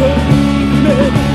Believe